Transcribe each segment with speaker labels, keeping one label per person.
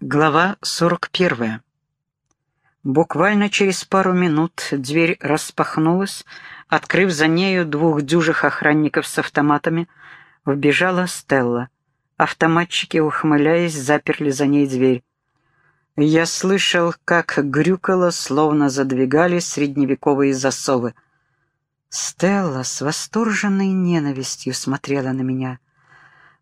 Speaker 1: Глава 41. Буквально через пару минут дверь распахнулась, открыв за нею двух дюжих охранников с автоматами, вбежала Стелла. Автоматчики, ухмыляясь, заперли за ней дверь. Я слышал, как грюкало, словно задвигали средневековые засовы. Стелла с восторженной ненавистью смотрела на меня.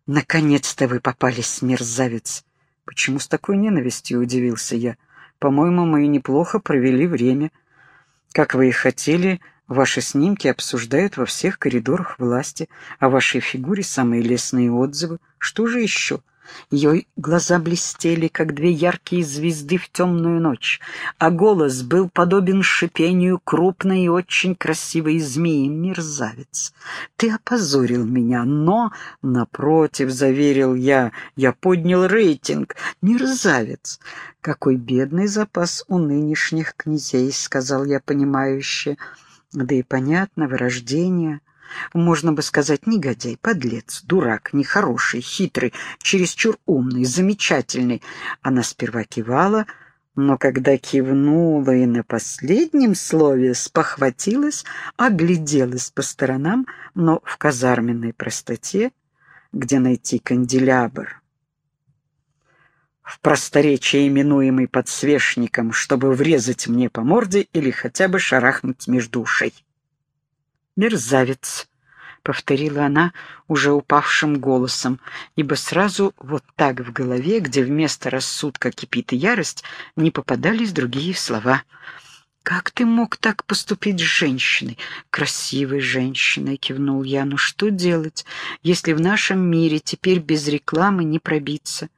Speaker 1: «Наконец-то вы попались, мерзавец!» «Почему с такой ненавистью?» — удивился я. «По-моему, мы неплохо провели время. Как вы и хотели, ваши снимки обсуждают во всех коридорах власти, о вашей фигуре самые лестные отзывы. Что же еще?» Ее глаза блестели, как две яркие звезды в темную ночь, а голос был подобен шипению крупной и очень красивой змеи. «Мерзавец! Ты опозорил меня, но...» «Напротив», — заверил я, — «я поднял рейтинг. Мерзавец! Какой бедный запас у нынешних князей», — сказал я понимающе. «Да и понятно, вырождение». Можно бы сказать, негодяй, подлец, дурак, нехороший, хитрый, чересчур умный, замечательный. Она сперва кивала, но когда кивнула и на последнем слове спохватилась, огляделась по сторонам, но в казарменной простоте, где найти канделябр, в просторечии именуемый подсвечником, чтобы врезать мне по морде или хотя бы шарахнуть между ушей мерзавец», — повторила она уже упавшим голосом, ибо сразу вот так в голове, где вместо рассудка кипит ярость, не попадались другие слова. «Как ты мог так поступить с женщиной?» «Красивой женщиной», — кивнул я. «Ну что делать, если в нашем мире теперь без рекламы не пробиться?»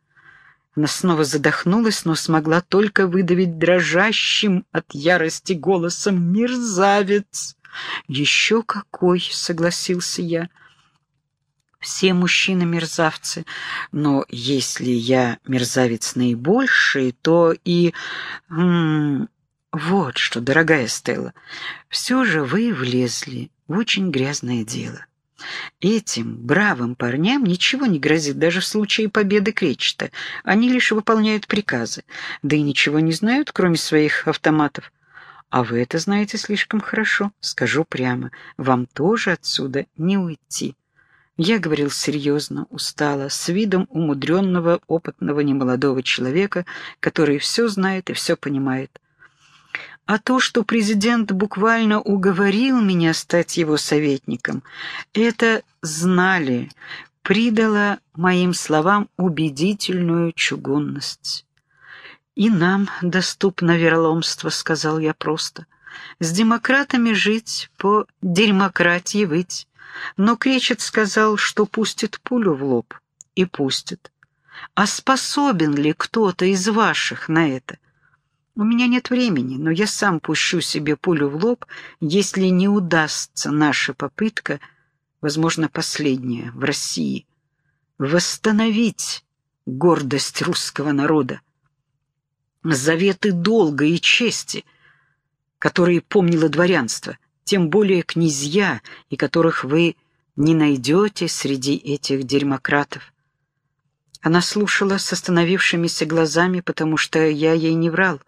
Speaker 1: Она снова задохнулась, но смогла только выдавить дрожащим от ярости голосом «Мерзавец!» «Еще какой!» — согласился я. «Все мужчины мерзавцы, но если я мерзавец наибольший, то и...» М -м, «Вот что, дорогая Стелла, все же вы влезли в очень грязное дело. Этим бравым парням ничего не грозит даже в случае победы Кречета. Они лишь выполняют приказы, да и ничего не знают, кроме своих автоматов. А вы это знаете слишком хорошо. Скажу прямо, вам тоже отсюда не уйти. Я говорил серьезно, устало, с видом умудренного, опытного, немолодого человека, который все знает и все понимает. А то, что президент буквально уговорил меня стать его советником, это знали, придало моим словам убедительную чугунность. «И нам доступно вероломство», — сказал я просто. «С демократами жить, по дерьмократии выть». Но Кречет сказал, что пустит пулю в лоб. И пустит. А способен ли кто-то из ваших на это? У меня нет времени, но я сам пущу себе пулю в лоб, если не удастся наша попытка, возможно, последняя в России, восстановить гордость русского народа заветы долга и чести, которые помнило дворянство, тем более князья, и которых вы не найдете среди этих дерьмократов. Она слушала с остановившимися глазами, потому что я ей не врал,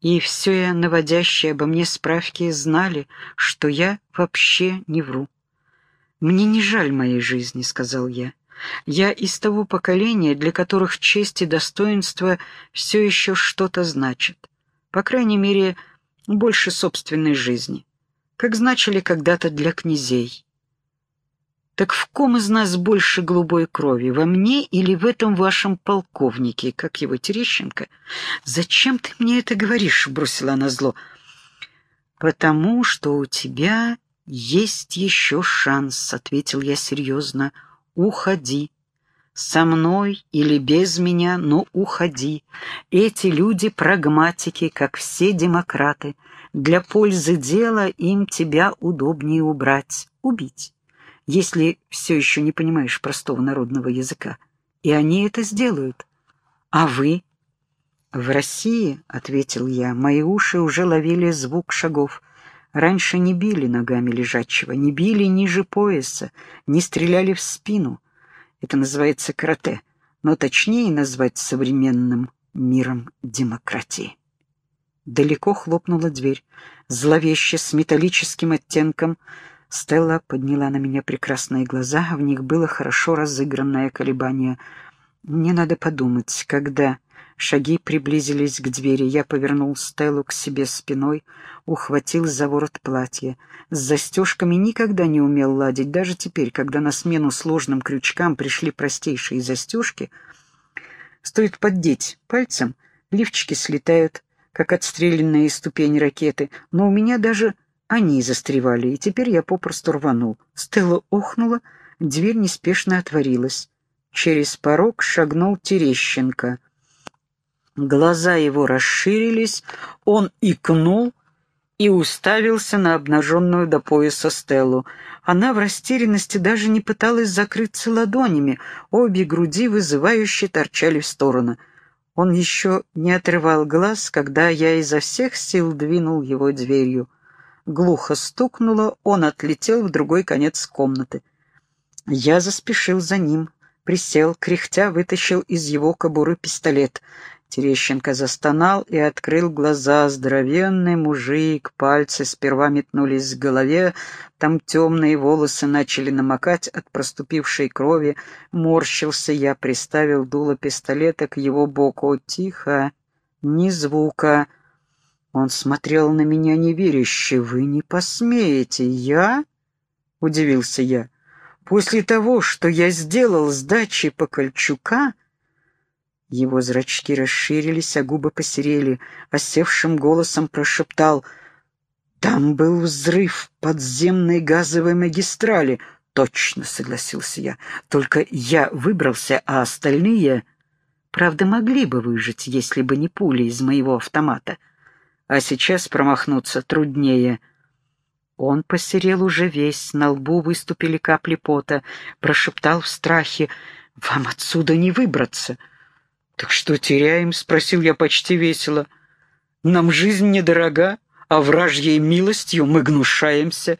Speaker 1: и все наводящие обо мне справки знали, что я вообще не вру. «Мне не жаль моей жизни», — сказал я. Я из того поколения, для которых честь и достоинство все еще что-то значат. По крайней мере, больше собственной жизни. Как значили когда-то для князей. Так в ком из нас больше голубой крови, во мне или в этом вашем полковнике, как его Терещенко? Зачем ты мне это говоришь? — бросила она зло. Потому что у тебя есть еще шанс, — ответил я серьезно, — уходи. Со мной или без меня, но уходи. Эти люди прагматики, как все демократы. Для пользы дела им тебя удобнее убрать, убить, если все еще не понимаешь простого народного языка. И они это сделают. А вы? В России, — ответил я, — мои уши уже ловили звук шагов. Раньше не били ногами лежачего, не били ниже пояса, не стреляли в спину. Это называется карате, но точнее назвать современным миром демократии. Далеко хлопнула дверь. Зловеще, с металлическим оттенком. Стелла подняла на меня прекрасные глаза, в них было хорошо разыгранное колебание. Мне надо подумать, когда... Шаги приблизились к двери. Я повернул Стеллу к себе спиной, ухватил за ворот платья. С застежками никогда не умел ладить. Даже теперь, когда на смену сложным крючкам пришли простейшие застежки, стоит поддеть пальцем, лифчики слетают, как отстрелянные ступени ракеты, но у меня даже они застревали, и теперь я попросту рванул. Стелла охнула, дверь неспешно отворилась. Через порог шагнул Терещенко. Глаза его расширились, он икнул и уставился на обнаженную до пояса Стеллу. Она в растерянности даже не пыталась закрыться ладонями, обе груди вызывающе торчали в сторону — он еще не отрывал глаз, когда я изо всех сил двинул его дверью. Глухо стукнуло, он отлетел в другой конец комнаты. Я заспешил за ним, присел, кряхтя вытащил из его кобуры пистолет. Терещенко застонал и открыл глаза. Здоровенный мужик, пальцы сперва метнулись к голове, там темные волосы начали намокать от проступившей крови. Морщился я, приставил дуло пистолета к его боку. Тихо, ни звука. Он смотрел на меня неверяще. «Вы не посмеете, я?» — удивился я. «После того, что я сделал с дачей Покольчука...» Его зрачки расширились, а губы посерели. Осевшим голосом прошептал «Там был взрыв подземной газовой магистрали». «Точно», — согласился я. «Только я выбрался, а остальные...» «Правда, могли бы выжить, если бы не пули из моего автомата. А сейчас промахнуться труднее». Он посерел уже весь, на лбу выступили капли пота, прошептал в страхе «Вам отсюда не выбраться». «Так что теряем?» — спросил я почти весело. «Нам жизнь недорога, а вражьей милостью мы гнушаемся».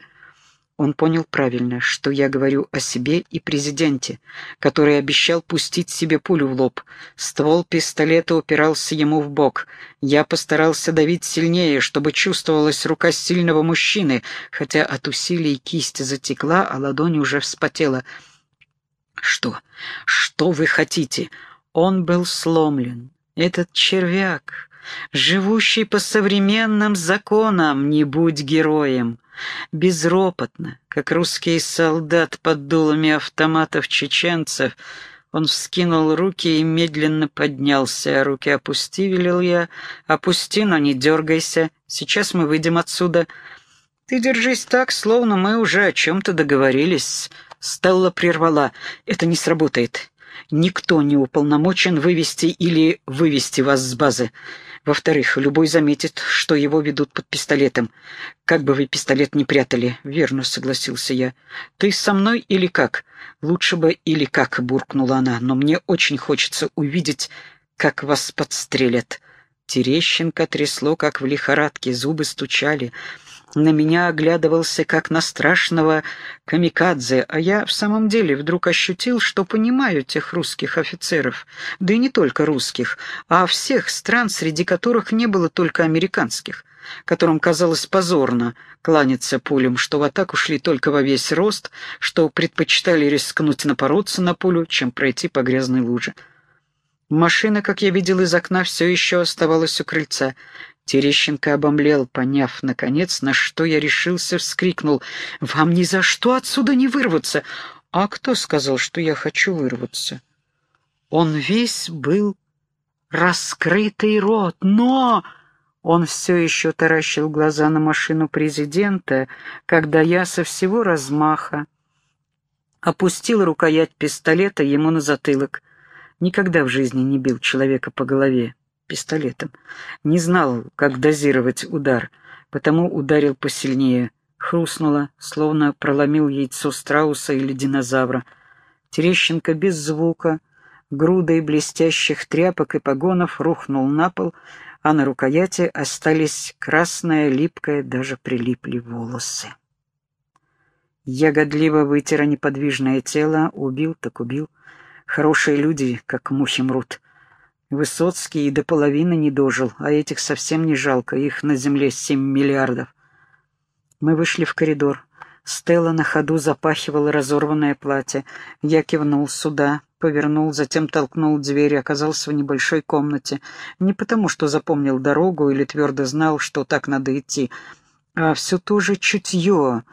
Speaker 1: Он понял правильно, что я говорю о себе и президенте, который обещал пустить себе пулю в лоб. Ствол пистолета упирался ему в бок. Я постарался давить сильнее, чтобы чувствовалась рука сильного мужчины, хотя от усилий кисть затекла, а ладонь уже вспотела. «Что? Что вы хотите?» Он был сломлен. Этот червяк, живущий по современным законам, не будь героем. Безропотно, как русский солдат под дулами автоматов чеченцев, он вскинул руки и медленно поднялся. «Руки опусти», — велел я. «Опусти, но не дергайся. Сейчас мы выйдем отсюда». «Ты держись так, словно мы уже о чем-то договорились». Стелла прервала. «Это не сработает. Никто не уполномочен вывести или вывести вас с базы. Во-вторых, любой заметит, что его ведут под пистолетом. Как бы вы пистолет не прятали. Верно, согласился я. Ты со мной или как? Лучше бы или как, буркнула она, но мне очень хочется увидеть, как вас подстрелят. Терещенко трясло, как в лихорадке, зубы стучали на меня оглядывался как на страшного камикадзе, а я в самом деле вдруг ощутил, что понимаю тех русских офицеров, да и не только русских, а всех стран, среди которых не было только американских, которым казалось позорно кланяться пулям, что в атаку шли только во весь рост, что предпочитали рискнуть напороться на пулю, чем пройти по грязной луже. Машина, как я видел из окна, все еще оставалась у крыльца. Терещенко обомлел, поняв, наконец, на что я решился, вскрикнул. «Вам ни за что отсюда не вырваться!» «А кто сказал, что я хочу вырваться?» Он весь был раскрытый рот, но... Он все еще таращил глаза на машину президента, когда я со всего размаха опустил рукоять пистолета ему на затылок. Никогда в жизни не бил человека по голове пистолетом. Не знал, как дозировать удар, потому ударил посильнее. Хрустнуло, словно проломил яйцо страуса или динозавра. Терещенко без звука, грудой блестящих тряпок и погонов рухнул на пол, а на рукояти остались красное, липкое, даже прилипли волосы. Я годливо вытера неподвижное тело, убил так убил. Хорошие люди, как мухи мрут. Высоцкий и до половины не дожил, а этих совсем не жалко, их на земле семь миллиардов. Мы вышли в коридор. Стелла на ходу запахивала разорванное платье. Я кивнул сюда, повернул, затем толкнул дверь и оказался в небольшой комнате. Не потому, что запомнил дорогу или твердо знал, что так надо идти, а все то же чутье.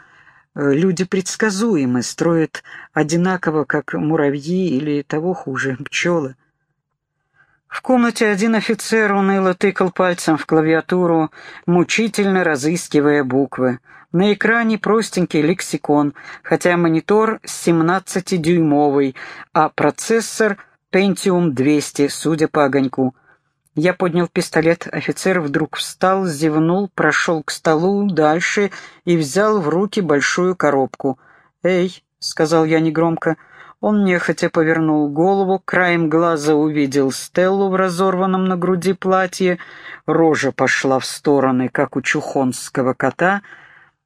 Speaker 1: Люди предсказуемы, строят одинаково, как муравьи или того хуже, пчелы. В комнате один офицер уныло тыкал пальцем в клавиатуру, мучительно разыскивая буквы. На экране простенький лексикон, хотя монитор 17-дюймовый, а процессор Pentium 200, судя по огоньку. Я поднял пистолет, офицер вдруг встал, зевнул, прошел к столу дальше и взял в руки большую коробку. «Эй», — сказал я негромко, — он нехотя повернул голову, краем глаза увидел Стеллу в разорванном на груди платье, рожа пошла в стороны, как у чухонского кота,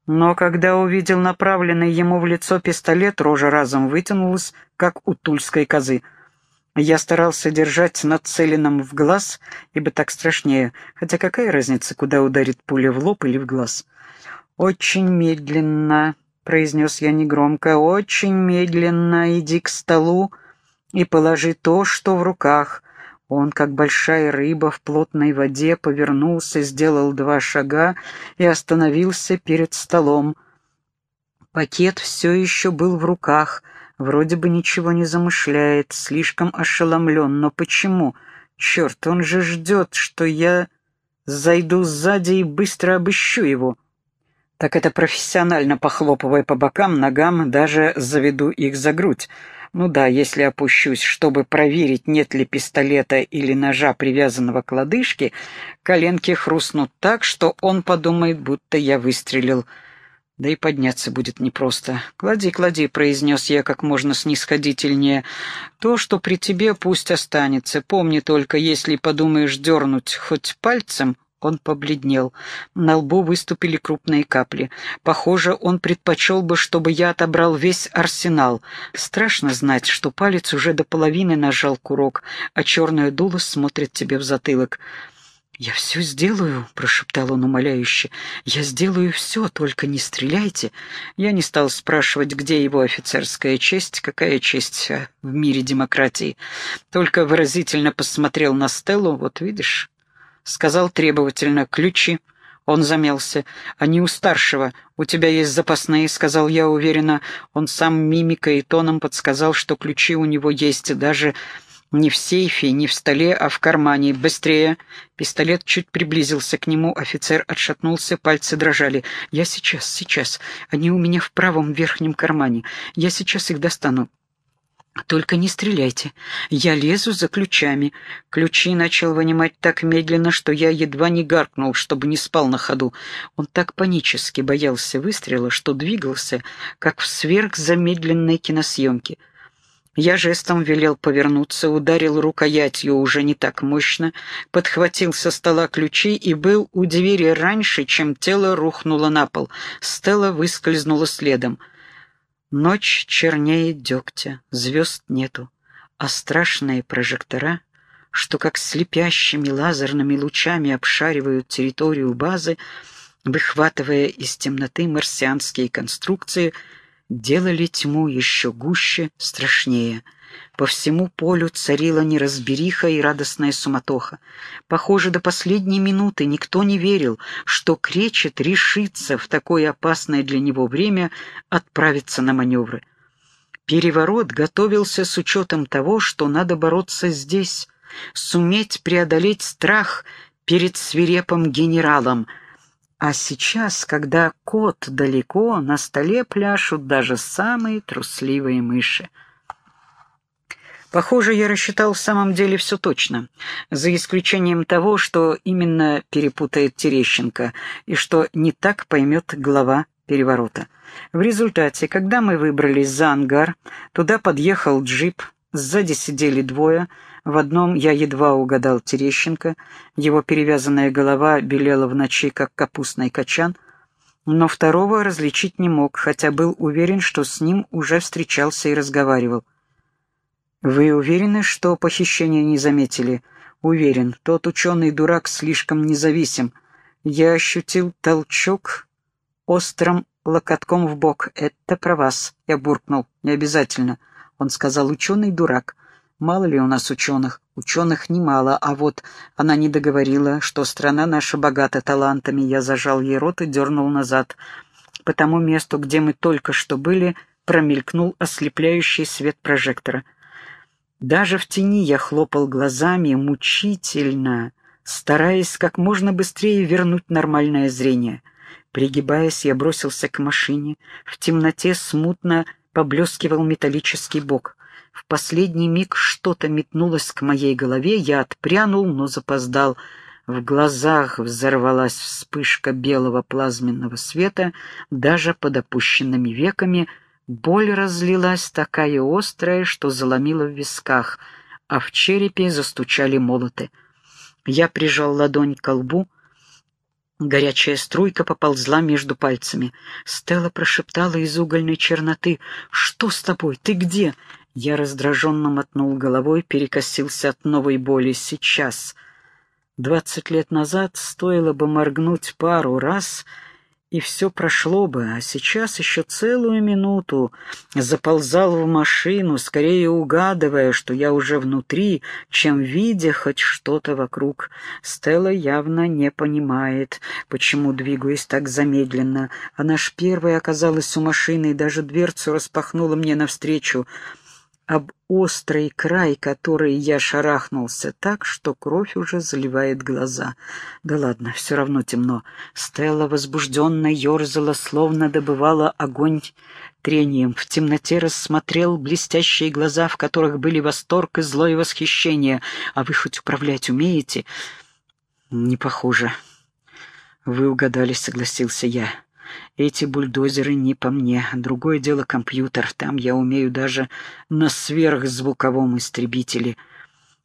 Speaker 1: но когда увидел направленный ему в лицо пистолет, рожа разом вытянулась, как у тульской козы. Я старался держать нацеленным в глаз, ибо так страшнее, хотя какая разница, куда ударит пуля, в лоб или в глаз. Очень медленно, — произнес я негромко, — «очень медленно иди к столу и положи то, что в руках». Он, как большая рыба в плотной воде, повернулся, сделал два шага и остановился перед столом. Пакет все еще был в руках, вроде бы ничего не замышляет, слишком ошеломлен. Но почему? Черт, он же ждет, что я зайду сзади и быстро обыщу его так это профессионально похлопывая по бокам, ногам, даже заведу их за грудь. Ну да, если опущусь, чтобы проверить, нет ли пистолета или ножа, привязанного к лодыжке, коленки хрустнут так, что он подумает, будто я выстрелил. Да и подняться будет непросто. «Клади, клади», — произнес я как можно снисходительнее. «То, что при тебе, пусть останется. Помни только, если подумаешь дернуть хоть пальцем, он побледнел. На лбу выступили крупные капли. Похоже, он предпочел бы, чтобы я отобрал весь арсенал. Страшно знать, что палец уже до половины нажал курок, а черное дуло смотрит тебе в затылок. «Я все сделаю», — прошептал он умоляюще. «Я сделаю все, только не стреляйте». Я не стал спрашивать, где его офицерская честь, какая честь а, в мире демократии. Только выразительно посмотрел на Стеллу, вот видишь, сказал требовательно «ключи». Он замялся. «Они у старшего. У тебя есть запасные», — сказал я уверенно. Он сам мимикой и тоном подсказал, что ключи у него есть даже не в сейфе, не в столе, а в кармане. «Быстрее!» Пистолет чуть приблизился к нему, офицер отшатнулся, пальцы дрожали. «Я сейчас, сейчас. Они у меня в правом верхнем кармане. Я сейчас их достану». «Только не стреляйте. Я лезу за ключами». Ключи начал вынимать так медленно, что я едва не гаркнул, чтобы не спал на ходу. Он так панически боялся выстрела, что двигался, как в сверхзамедленной киносъемке. Я жестом велел повернуться, ударил рукоятью уже не так мощно, подхватил со стола ключи и был у двери раньше, чем тело рухнуло на пол. Стелла выскользнула следом — Ночь чернее дегтя, звезд нету, а страшные прожектора, что как слепящими лазерными лучами обшаривают территорию базы, выхватывая из темноты марсианские конструкции, делали тьму еще гуще, страшнее — по всему полю царила неразбериха и радостная суматоха. Похоже, до последней минуты никто не верил, что Кречет решится в такое опасное для него время отправиться на маневры. Переворот готовился с учетом того, что надо бороться здесь, суметь преодолеть страх перед свирепым генералом. А сейчас, когда кот далеко, на столе пляшут даже самые трусливые мыши. Похоже, я рассчитал в самом деле все точно, за исключением того, что именно перепутает Терещенко и что не так поймет глава переворота. В результате, когда мы выбрались за ангар, туда подъехал джип, сзади сидели двое, в одном я едва угадал Терещенко, его перевязанная голова белела в ночи, как капустный качан, но второго различить не мог, хотя был уверен, что с ним уже встречался и разговаривал. «Вы уверены, что похищение не заметили?» Уверен, тот ученый-дурак слишком независим. Я ощутил толчок острым локотком в бок. «Это про вас», — я буркнул. «Не обязательно». Он сказал, «Ученый-дурак». Мало ли у нас ученых? Ученых немало, а вот она не договорила, что страна наша богата талантами. Я зажал ей рот и дернул назад. По тому месту, где мы только что были, промелькнул ослепляющий свет прожектора. Даже в тени я хлопал глазами мучительно, стараясь как можно быстрее вернуть нормальное зрение. Пригибаясь, я бросился к машине. В темноте смутно поблескивал металлический бок. В последний миг что-то метнулось к моей голове, я отпрянул, но запоздал. В глазах взорвалась вспышка белого плазменного света, даже под опущенными веками боль разлилась такая острая, что заломила в висках, а в черепе застучали молоты. Я прижал ладонь к лбу, Горячая струйка поползла между пальцами. Стелла прошептала из угольной черноты. «Что с тобой? Ты где?» Я раздраженно мотнул головой, перекосился от новой боли. «Сейчас». Двадцать лет назад стоило бы моргнуть пару раз — и все прошло бы, а сейчас еще целую минуту заползал в машину, скорее угадывая, что я уже внутри, чем видя хоть что-то вокруг. Стелла явно не понимает, почему двигаюсь так замедленно. Она ж первая оказалась у машины и даже дверцу распахнула мне навстречу об острый край, который я шарахнулся так, что кровь уже заливает глаза. Да ладно, все равно темно. Стелла возбужденно ерзала, словно добывала огонь трением. В темноте рассмотрел блестящие глаза, в которых были восторг и злое восхищение. «А вы хоть управлять умеете?» «Не похоже». «Вы угадали», — согласился я. Эти бульдозеры не по мне. Другое дело компьютер. Там я умею даже на сверхзвуковом истребителе.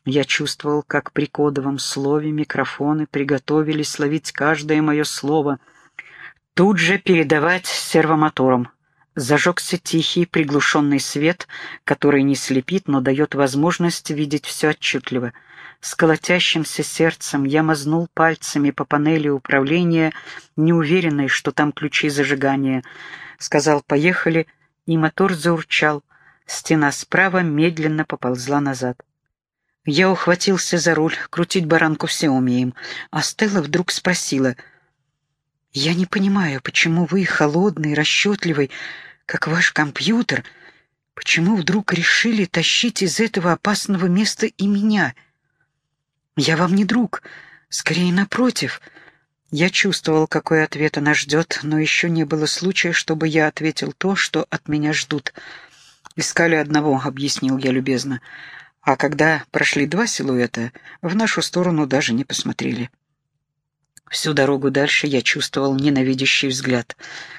Speaker 1: Я чувствовал, как при кодовом слове микрофоны приготовились ловить каждое мое слово. Тут же передавать сервомотором. Зажегся тихий, приглушенный свет, который не слепит, но дает возможность видеть все отчетливо — с колотящимся сердцем я мазнул пальцами по панели управления, неуверенный, что там ключи зажигания. Сказал «поехали», и мотор заурчал. Стена справа медленно поползла назад. Я ухватился за руль, крутить баранку все умеем. А Стелла вдруг спросила, «Я не понимаю, почему вы, холодный, расчетливый, как ваш компьютер, почему вдруг решили тащить из этого опасного места и меня?» «Я вам не друг. Скорее, напротив». Я чувствовал, какой ответ она ждет, но еще не было случая, чтобы я ответил то, что от меня ждут. «Искали одного», — объяснил я любезно. А когда прошли два силуэта, в нашу сторону даже не посмотрели. Всю дорогу дальше я чувствовал ненавидящий взгляд.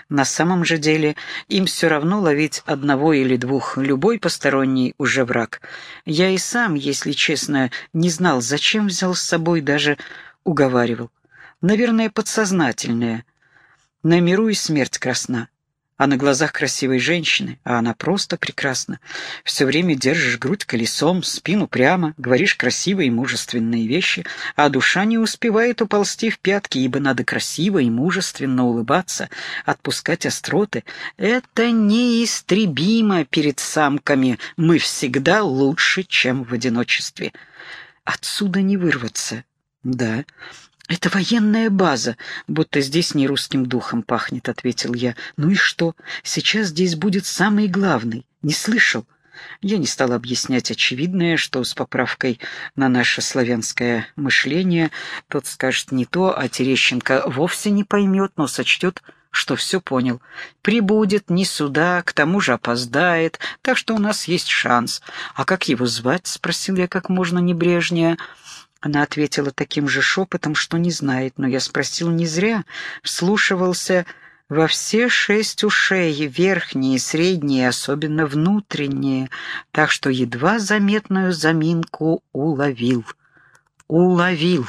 Speaker 1: На самом же деле им все равно ловить одного или двух, любой посторонний уже враг. Я и сам, если честно, не знал, зачем взял с собой, даже уговаривал. Наверное, подсознательное. На миру и смерть красна а на глазах красивой женщины, а она просто прекрасна. Все время держишь грудь колесом, спину прямо, говоришь красивые и мужественные вещи, а душа не успевает уползти в пятки, ибо надо красиво и мужественно улыбаться, отпускать остроты. Это неистребимо перед самками. Мы всегда лучше, чем в одиночестве. Отсюда не вырваться. Да, «Это военная база, будто здесь не русским духом пахнет», — ответил я. «Ну и что? Сейчас здесь будет самый главный. Не слышал?» Я не стал объяснять очевидное, что с поправкой на наше славянское мышление тот скажет не то, а Терещенко вовсе не поймет, но сочтет, что все понял. Прибудет не сюда, к тому же опоздает, так что у нас есть шанс. «А как его звать?» — спросил я как можно небрежнее. Она ответила таким же шепотом, что не знает, но я спросил не зря, вслушивался во все шесть ушей, верхние, средние, особенно внутренние, так что едва заметную заминку уловил. Уловил.